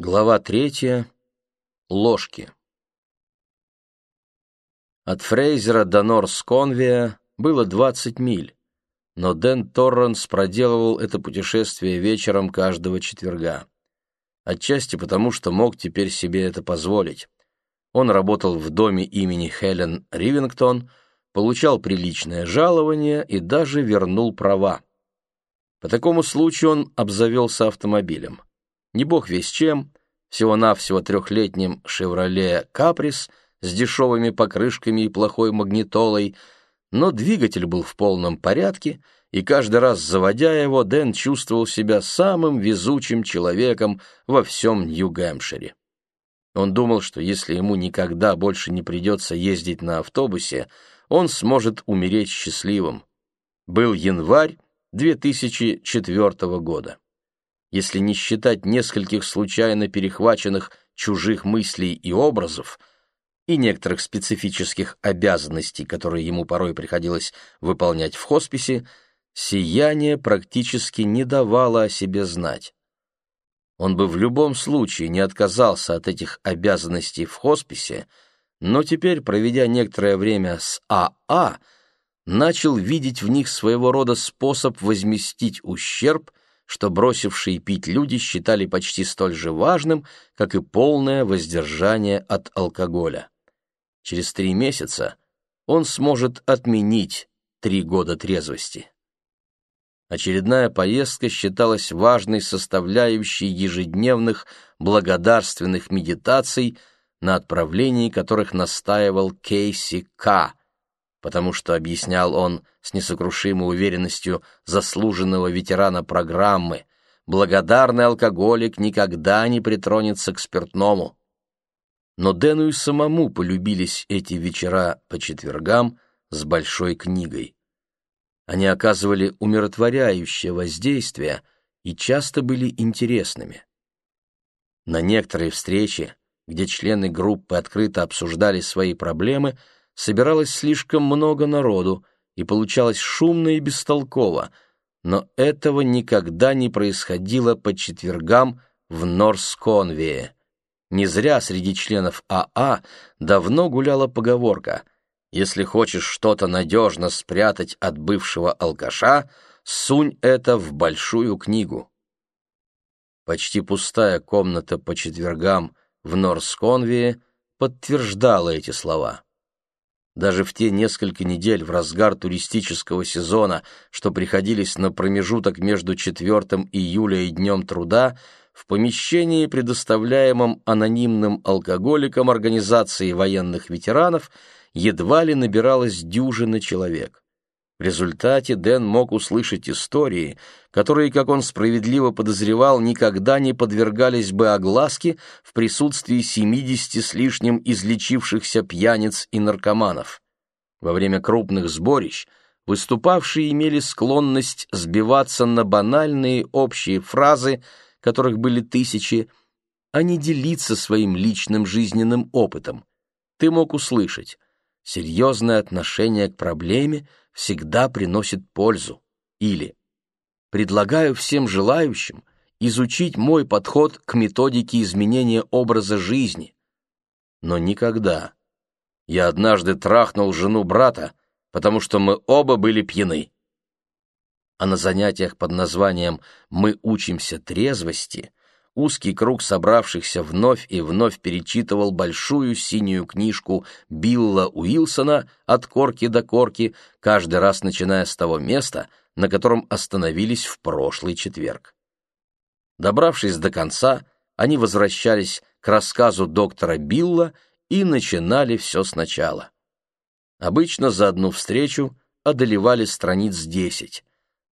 Глава третья. Ложки. От Фрейзера до Норс-Конвия было 20 миль, но Дэн Торренс проделывал это путешествие вечером каждого четверга. Отчасти потому, что мог теперь себе это позволить. Он работал в доме имени Хелен Ривингтон, получал приличное жалование и даже вернул права. По такому случаю он обзавелся автомобилем не бог весь чем, всего-навсего трехлетним «Шевроле Каприс» с дешевыми покрышками и плохой магнитолой, но двигатель был в полном порядке, и каждый раз, заводя его, Дэн чувствовал себя самым везучим человеком во всем Нью-Гэмпшире. Он думал, что если ему никогда больше не придется ездить на автобусе, он сможет умереть счастливым. Был январь 2004 года если не считать нескольких случайно перехваченных чужих мыслей и образов, и некоторых специфических обязанностей, которые ему порой приходилось выполнять в хосписе, сияние практически не давало о себе знать. Он бы в любом случае не отказался от этих обязанностей в хосписе, но теперь, проведя некоторое время с АА, а, начал видеть в них своего рода способ возместить ущерб, что бросившие пить люди считали почти столь же важным, как и полное воздержание от алкоголя. Через три месяца он сможет отменить три года трезвости. Очередная поездка считалась важной составляющей ежедневных благодарственных медитаций, на отправлении которых настаивал Кейси К., потому что, объяснял он с несокрушимой уверенностью заслуженного ветерана программы, благодарный алкоголик никогда не притронется к спиртному. Но Дэну и самому полюбились эти вечера по четвергам с большой книгой. Они оказывали умиротворяющее воздействие и часто были интересными. На некоторые встречи, где члены группы открыто обсуждали свои проблемы, собиралось слишком много народу, и получалось шумно и бестолково, но этого никогда не происходило по четвергам в Норсконвее. Не зря среди членов АА а давно гуляла поговорка «Если хочешь что-то надежно спрятать от бывшего алкаша, сунь это в большую книгу». Почти пустая комната по четвергам в Норсконвее подтверждала эти слова. Даже в те несколько недель в разгар туристического сезона, что приходились на промежуток между 4 июля и Днем труда, в помещении, предоставляемом анонимным алкоголикам организации военных ветеранов, едва ли набиралось дюжина человек. В результате Дэн мог услышать истории, которые, как он справедливо подозревал, никогда не подвергались бы огласке в присутствии 70 с лишним излечившихся пьяниц и наркоманов. Во время крупных сборищ выступавшие имели склонность сбиваться на банальные общие фразы, которых были тысячи, а не делиться своим личным жизненным опытом. Ты мог услышать «серьезное отношение к проблеме – всегда приносит пользу. Или предлагаю всем желающим изучить мой подход к методике изменения образа жизни. Но никогда. Я однажды трахнул жену брата, потому что мы оба были пьяны. А на занятиях под названием «Мы учимся трезвости» узкий круг собравшихся вновь и вновь перечитывал большую синюю книжку Билла Уилсона от корки до корки, каждый раз начиная с того места, на котором остановились в прошлый четверг. Добравшись до конца, они возвращались к рассказу доктора Билла и начинали все сначала. Обычно за одну встречу одолевали страниц десять.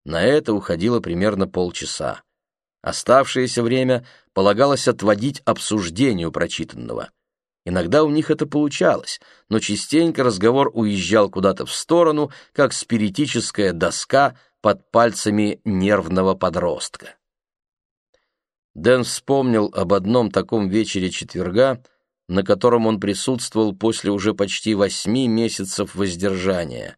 На это уходило примерно полчаса. Оставшееся время полагалось отводить обсуждению прочитанного. Иногда у них это получалось, но частенько разговор уезжал куда-то в сторону, как спиритическая доска под пальцами нервного подростка. Дэн вспомнил об одном таком вечере четверга, на котором он присутствовал после уже почти восьми месяцев воздержания.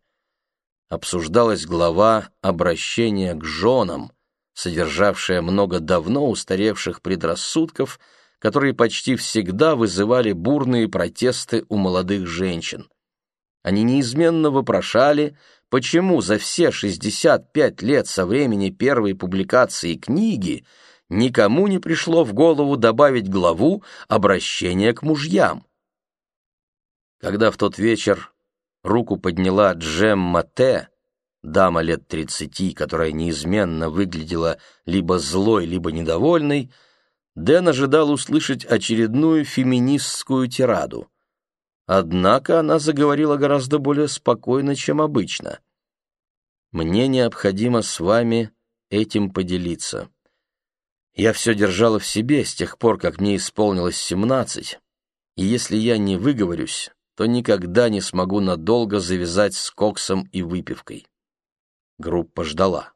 Обсуждалась глава обращения к женам», содержавшая много давно устаревших предрассудков, которые почти всегда вызывали бурные протесты у молодых женщин. Они неизменно вопрошали, почему за все 65 лет со времени первой публикации книги никому не пришло в голову добавить главу «Обращение к мужьям». Когда в тот вечер руку подняла Джемма Т., дама лет тридцати, которая неизменно выглядела либо злой, либо недовольной, Дэн ожидал услышать очередную феминистскую тираду. Однако она заговорила гораздо более спокойно, чем обычно. «Мне необходимо с вами этим поделиться. Я все держала в себе с тех пор, как мне исполнилось семнадцать, и если я не выговорюсь, то никогда не смогу надолго завязать с коксом и выпивкой. Группа ждала.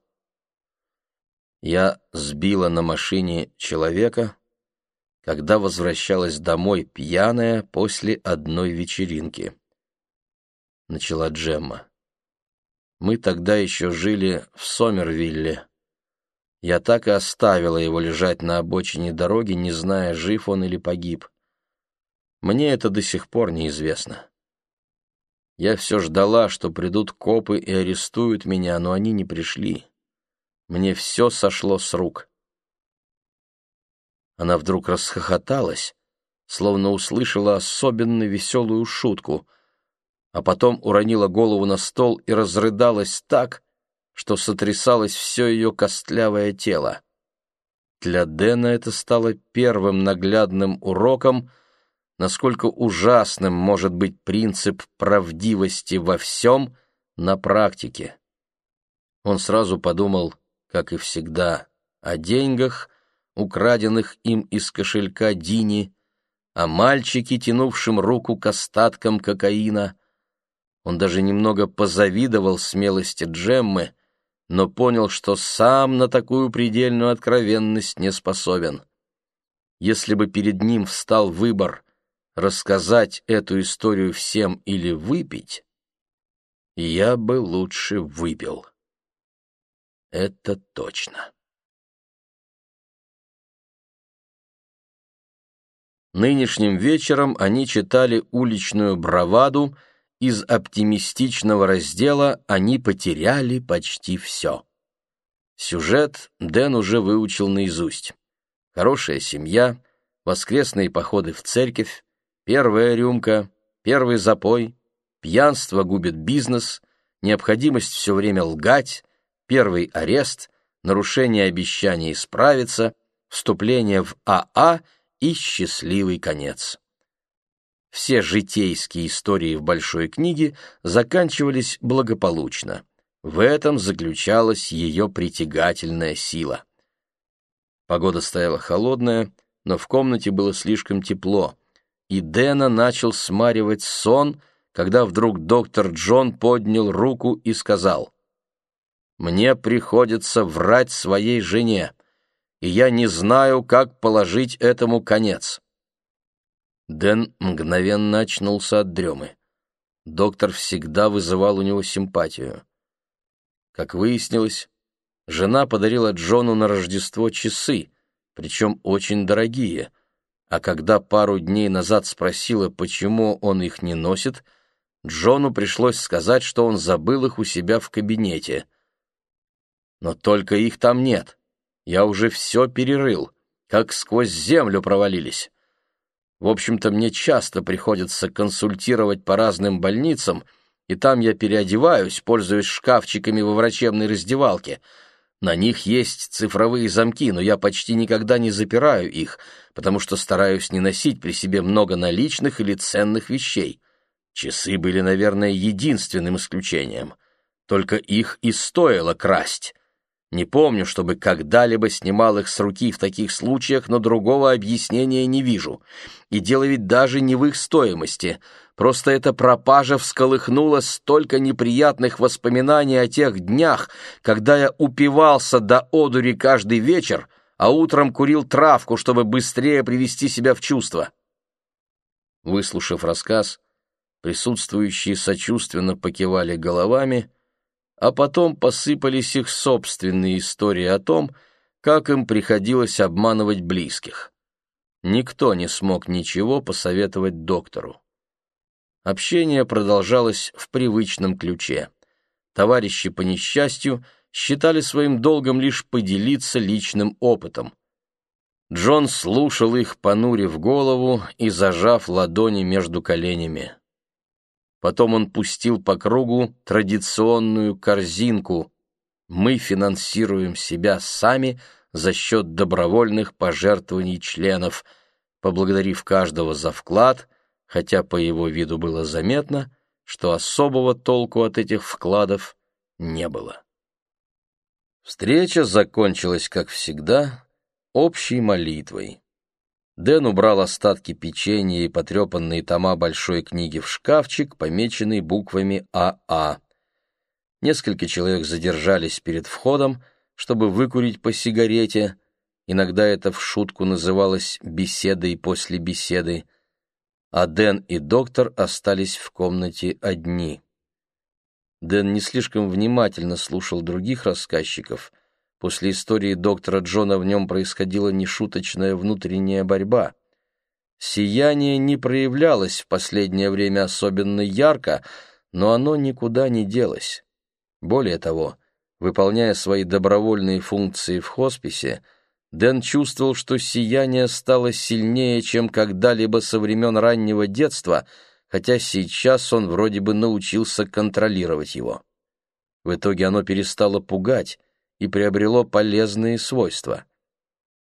Я сбила на машине человека, когда возвращалась домой пьяная после одной вечеринки. Начала Джемма. Мы тогда еще жили в Сомервилле. Я так и оставила его лежать на обочине дороги, не зная, жив он или погиб. Мне это до сих пор неизвестно. Я все ждала, что придут копы и арестуют меня, но они не пришли. Мне все сошло с рук. Она вдруг расхохоталась, словно услышала особенно веселую шутку, а потом уронила голову на стол и разрыдалась так, что сотрясалось все ее костлявое тело. Для Дэна это стало первым наглядным уроком — насколько ужасным может быть принцип правдивости во всем на практике. Он сразу подумал, как и всегда, о деньгах, украденных им из кошелька Дини, о мальчике, тянувшем руку к остаткам кокаина. Он даже немного позавидовал смелости Джеммы, но понял, что сам на такую предельную откровенность не способен. Если бы перед ним встал выбор рассказать эту историю всем или выпить, я бы лучше выпил. Это точно. Нынешним вечером они читали уличную браваду, из оптимистичного раздела они потеряли почти все. Сюжет Дэн уже выучил наизусть. Хорошая семья, воскресные походы в церковь, Первая рюмка, первый запой, пьянство губит бизнес, необходимость все время лгать, первый арест, нарушение обещаний исправиться, вступление в АА и счастливый конец. Все житейские истории в большой книге заканчивались благополучно. В этом заключалась ее притягательная сила. Погода стояла холодная, но в комнате было слишком тепло, и Дэна начал смаривать сон, когда вдруг доктор Джон поднял руку и сказал, «Мне приходится врать своей жене, и я не знаю, как положить этому конец». Дэн мгновенно очнулся от дремы. Доктор всегда вызывал у него симпатию. Как выяснилось, жена подарила Джону на Рождество часы, причем очень дорогие — а когда пару дней назад спросила, почему он их не носит, Джону пришлось сказать, что он забыл их у себя в кабинете. Но только их там нет. Я уже все перерыл, как сквозь землю провалились. В общем-то, мне часто приходится консультировать по разным больницам, и там я переодеваюсь, пользуясь шкафчиками во врачебной раздевалке — на них есть цифровые замки, но я почти никогда не запираю их, потому что стараюсь не носить при себе много наличных или ценных вещей. Часы были, наверное, единственным исключением. Только их и стоило красть. Не помню, чтобы когда-либо снимал их с руки в таких случаях, но другого объяснения не вижу. И дело ведь даже не в их стоимости — Просто эта пропажа всколыхнула столько неприятных воспоминаний о тех днях, когда я упивался до одури каждый вечер, а утром курил травку, чтобы быстрее привести себя в чувство. Выслушав рассказ, присутствующие сочувственно покивали головами, а потом посыпались их собственные истории о том, как им приходилось обманывать близких. никто не смог ничего посоветовать доктору. Общение продолжалось в привычном ключе. Товарищи по несчастью считали своим долгом лишь поделиться личным опытом. Джон слушал их, понурив голову и зажав ладони между коленями. Потом он пустил по кругу традиционную корзинку «Мы финансируем себя сами за счет добровольных пожертвований членов», поблагодарив каждого за вклад, хотя по его виду было заметно, что особого толку от этих вкладов не было. Встреча закончилась, как всегда, общей молитвой. Дэн убрал остатки печенья и потрепанные тома большой книги в шкафчик, помеченный буквами АА. Несколько человек задержались перед входом, чтобы выкурить по сигарете. Иногда это в шутку называлось «беседой после беседы», а Дэн и доктор остались в комнате одни. Дэн не слишком внимательно слушал других рассказчиков. После истории доктора Джона в нем происходила нешуточная внутренняя борьба. Сияние не проявлялось в последнее время особенно ярко, но оно никуда не делось. Более того, выполняя свои добровольные функции в хосписе, Дэн чувствовал, что сияние стало сильнее, чем когда-либо со времен раннего детства — хотя сейчас он вроде бы научился контролировать его. В итоге оно перестало пугать и приобрело полезные свойства.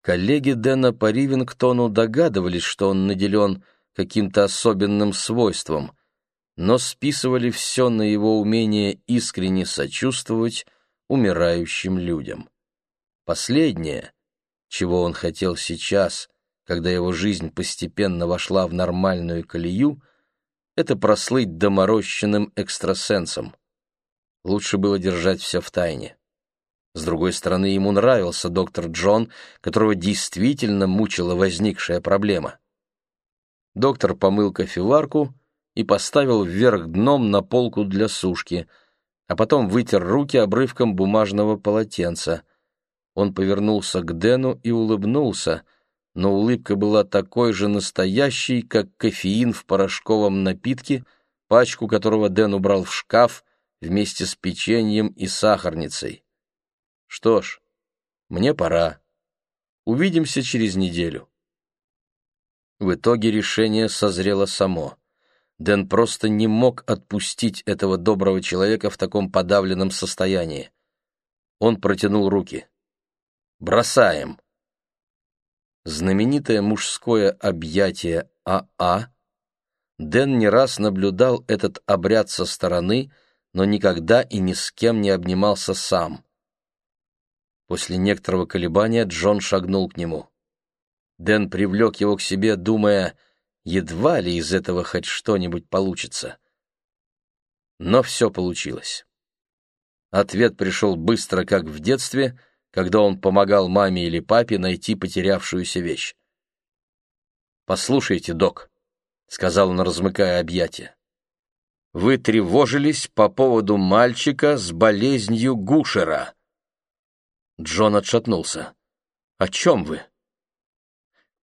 Коллеги Дэна по Ривингтону догадывались, что он наделен каким-то особенным свойством, но списывали все на его умение искренне сочувствовать умирающим людям. Последнее, чего он хотел сейчас, когда его жизнь постепенно вошла в нормальную колею, это прослыть доморощенным экстрасенсом. Лучше было держать все в тайне. С другой стороны, ему нравился доктор Джон, которого действительно мучила возникшая проблема. Доктор помыл кофеварку и поставил вверх дном на полку для сушки, а потом вытер руки обрывком бумажного полотенца. Он повернулся к Дэну и улыбнулся — но улыбка была такой же настоящей, как кофеин в порошковом напитке, пачку которого Дэн убрал в шкаф вместе с печеньем и сахарницей. Что ж, мне пора. Увидимся через неделю. В итоге решение созрело само. Дэн просто не мог отпустить этого доброго человека в таком подавленном состоянии. Он протянул руки. «Бросаем!» знаменитое мужское объятие АА, Дэн не раз наблюдал этот обряд со стороны, но никогда и ни с кем не обнимался сам. После некоторого колебания Джон шагнул к нему. Дэн привлек его к себе, думая, едва ли из этого хоть что-нибудь получится. Но все получилось. Ответ пришел быстро, как в детстве — когда он помогал маме или папе найти потерявшуюся вещь. «Послушайте, док», — сказал он, размыкая объятия, — «вы тревожились по поводу мальчика с болезнью Гушера». Джон отшатнулся. «О чем вы?»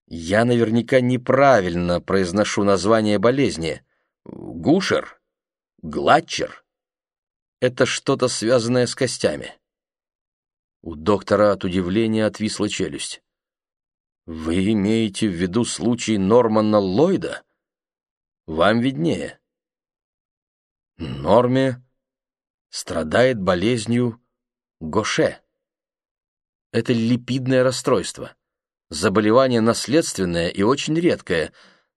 «Я наверняка неправильно произношу название болезни. Гушер? Гладчер? Это что-то связанное с костями». У доктора от удивления отвисла челюсть. «Вы имеете в виду случай Нормана Ллойда? Вам виднее». Норме страдает болезнью Гоше. Это липидное расстройство. Заболевание наследственное и очень редкое,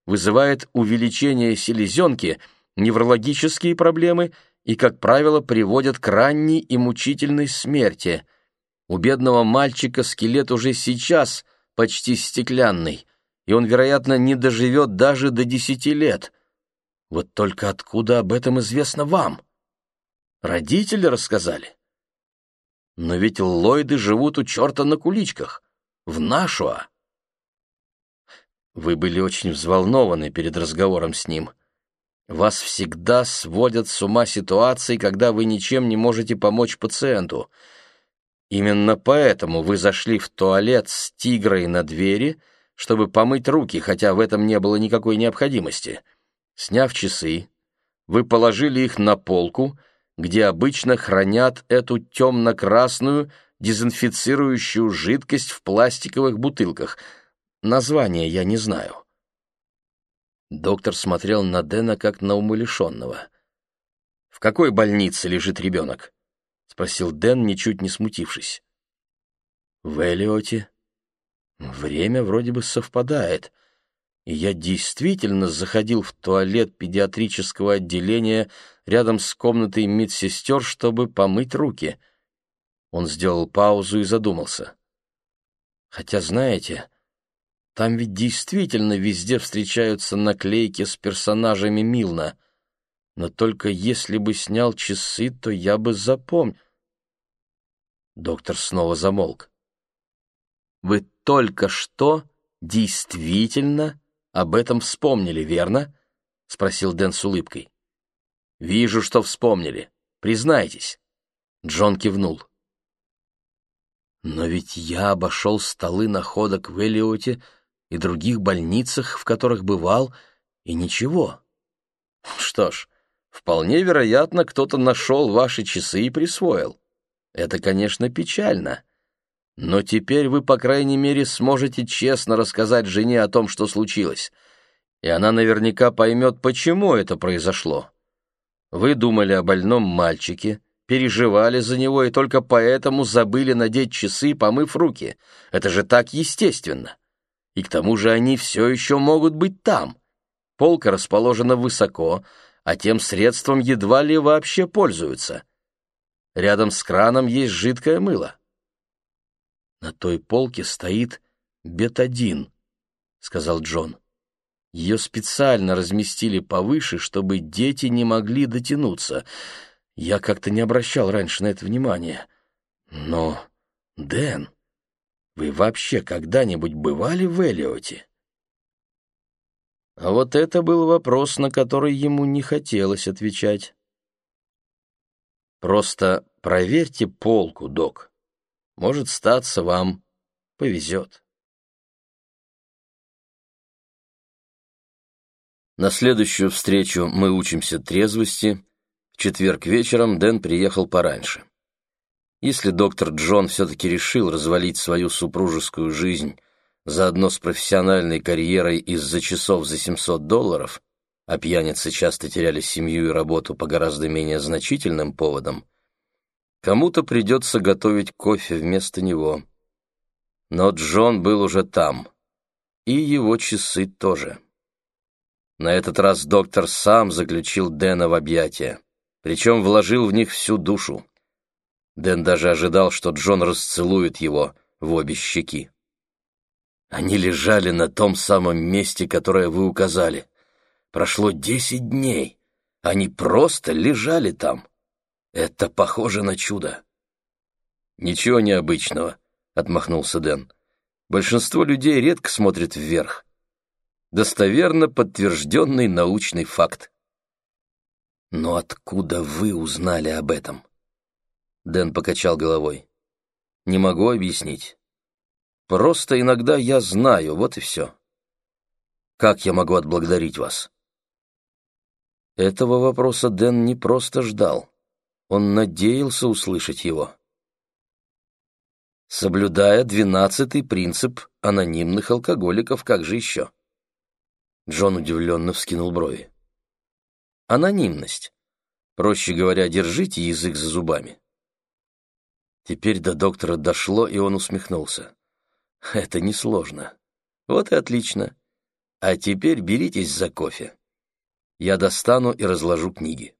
вызывает увеличение селезенки, неврологические проблемы и, как правило, приводит к ранней и мучительной смерти – у бедного мальчика скелет уже сейчас почти стеклянный, и он, вероятно, не доживет даже до десяти лет. Вот только откуда об этом известно вам? Родители рассказали. Но ведь Ллойды живут у черта на куличках, в Нашуа. Вы были очень взволнованы перед разговором с ним. Вас всегда сводят с ума ситуации, когда вы ничем не можете помочь пациенту — Именно поэтому вы зашли в туалет с тигрой на двери, чтобы помыть руки, хотя в этом не было никакой необходимости. Сняв часы, вы положили их на полку, где обычно хранят эту темно-красную дезинфицирующую жидкость в пластиковых бутылках. Название я не знаю. Доктор смотрел на Дэна как на умалишенного. «В какой больнице лежит ребенок?» — спросил Дэн, ничуть не смутившись. «В Элиоте. Время вроде бы совпадает, я действительно заходил в туалет педиатрического отделения рядом с комнатой медсестер, чтобы помыть руки». Он сделал паузу и задумался. «Хотя, знаете, там ведь действительно везде встречаются наклейки с персонажами Милна. Но только если бы снял часы, то я бы запомнил. Доктор снова замолк. «Вы только что действительно об этом вспомнили, верно?» — спросил Дэн с улыбкой. «Вижу, что вспомнили. Признайтесь». Джон кивнул. «Но ведь я обошел столы находок в Элиоте и других больницах, в которых бывал, и ничего. Что ж, вполне вероятно, кто-то нашел ваши часы и присвоил. Это, конечно, печально. Но теперь вы, по крайней мере, сможете честно рассказать жене о том, что случилось. И она наверняка поймет, почему это произошло. Вы думали о больном мальчике, переживали за него и только поэтому забыли надеть часы, помыв руки. Это же так естественно. И к тому же они все еще могут быть там. Полка расположена высоко, а тем средством едва ли вообще пользуются. Рядом с краном есть жидкое мыло. На той полке стоит бетадин, сказал Джон. Ее специально разместили повыше, чтобы дети не могли дотянуться. Я как-то не обращал раньше на это внимания. Но, Дэн, вы вообще когда-нибудь бывали в Элиоте? А вот это был вопрос, на который ему не хотелось отвечать. Просто проверьте полку, док. Может, статься вам повезет. На следующую встречу мы учимся трезвости. В четверг вечером Дэн приехал пораньше. Если доктор Джон все-таки решил развалить свою супружескую жизнь заодно с профессиональной карьерой из-за часов за 700 долларов, а пьяницы часто теряли семью и работу по гораздо менее значительным поводам, кому-то придется готовить кофе вместо него. Но Джон был уже там, и его часы тоже. На этот раз доктор сам заключил Дэна в объятия, причем вложил в них всю душу. Дэн даже ожидал, что Джон расцелует его в обе щеки. Они лежали на том самом месте, которое вы указали. Прошло десять дней. Они просто лежали там. Это похоже на чудо. Ничего необычного, отмахнулся Дэн. Большинство людей редко смотрят вверх. Достоверно подтвержденный научный факт. Но откуда вы узнали об этом? Дэн покачал головой. «Не могу объяснить. Просто иногда я знаю, вот и все. Как я могу отблагодарить вас?» Этого вопроса Дэн не просто ждал. Он надеялся услышать его. Соблюдая двенадцатый принцип анонимных алкоголиков, как же еще? Джон удивленно вскинул брови. Анонимность. Проще говоря, держите язык за зубами. Теперь до доктора дошло, и он усмехнулся. Это несложно. Вот и отлично. А теперь беритесь за кофе. Я достану и разложу книги.